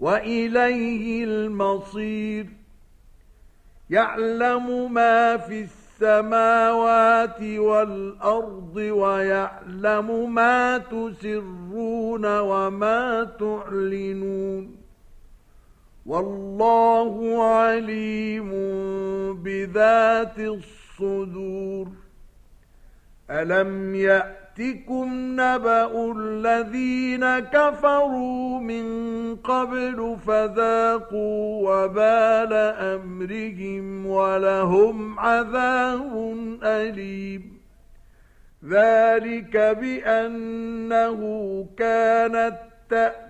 وإليه المصير. يعلم ما في السماوات والأرض ويعلم ما تسرون وما تعلنون. والله عليم بذات الصدور. ألم يأتكم نبأ الذين كفروا من قبل فذاقوا وبال أمرهم ولهم عذاب أليم. ذلك بأنه كانت تأتي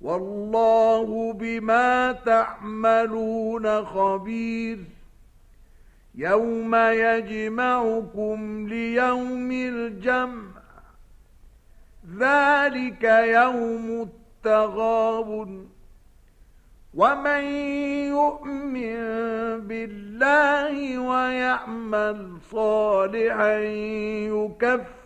والله بما تعملون خبير. يوم يجمعكم ليوم الجمع ذلك يوم التغاب ومن يؤمن بالله ويعمل صالحا يكفر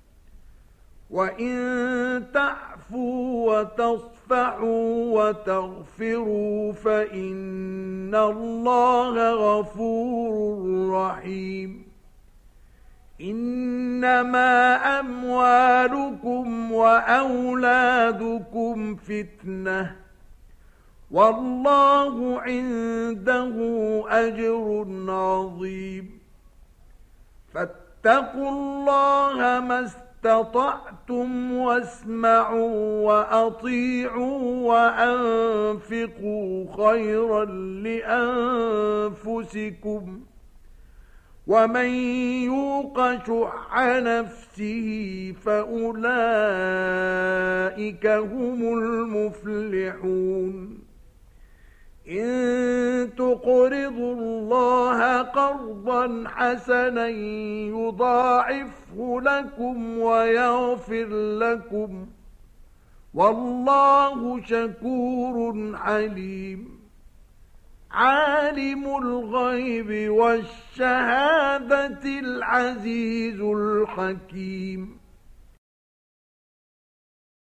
وإن تعفوا وتصفحوا وتغفروا فإن الله غفور رحيم إنما أموالكم وأولادكم فتنة والله عنده أجر عظيم فاتقوا الله ما استطعتم واسمعوا وأطيعوا وأنفقوا خيرا لأنفسكم ومن يوق شح نفسه فأولئك هم المفلحون إن تقرضوا الله قرضا حسنا يضاعفه لكم ويغفر لكم. والله شكور عليم. عالم الغيب والشهادة العزيز الحكيم.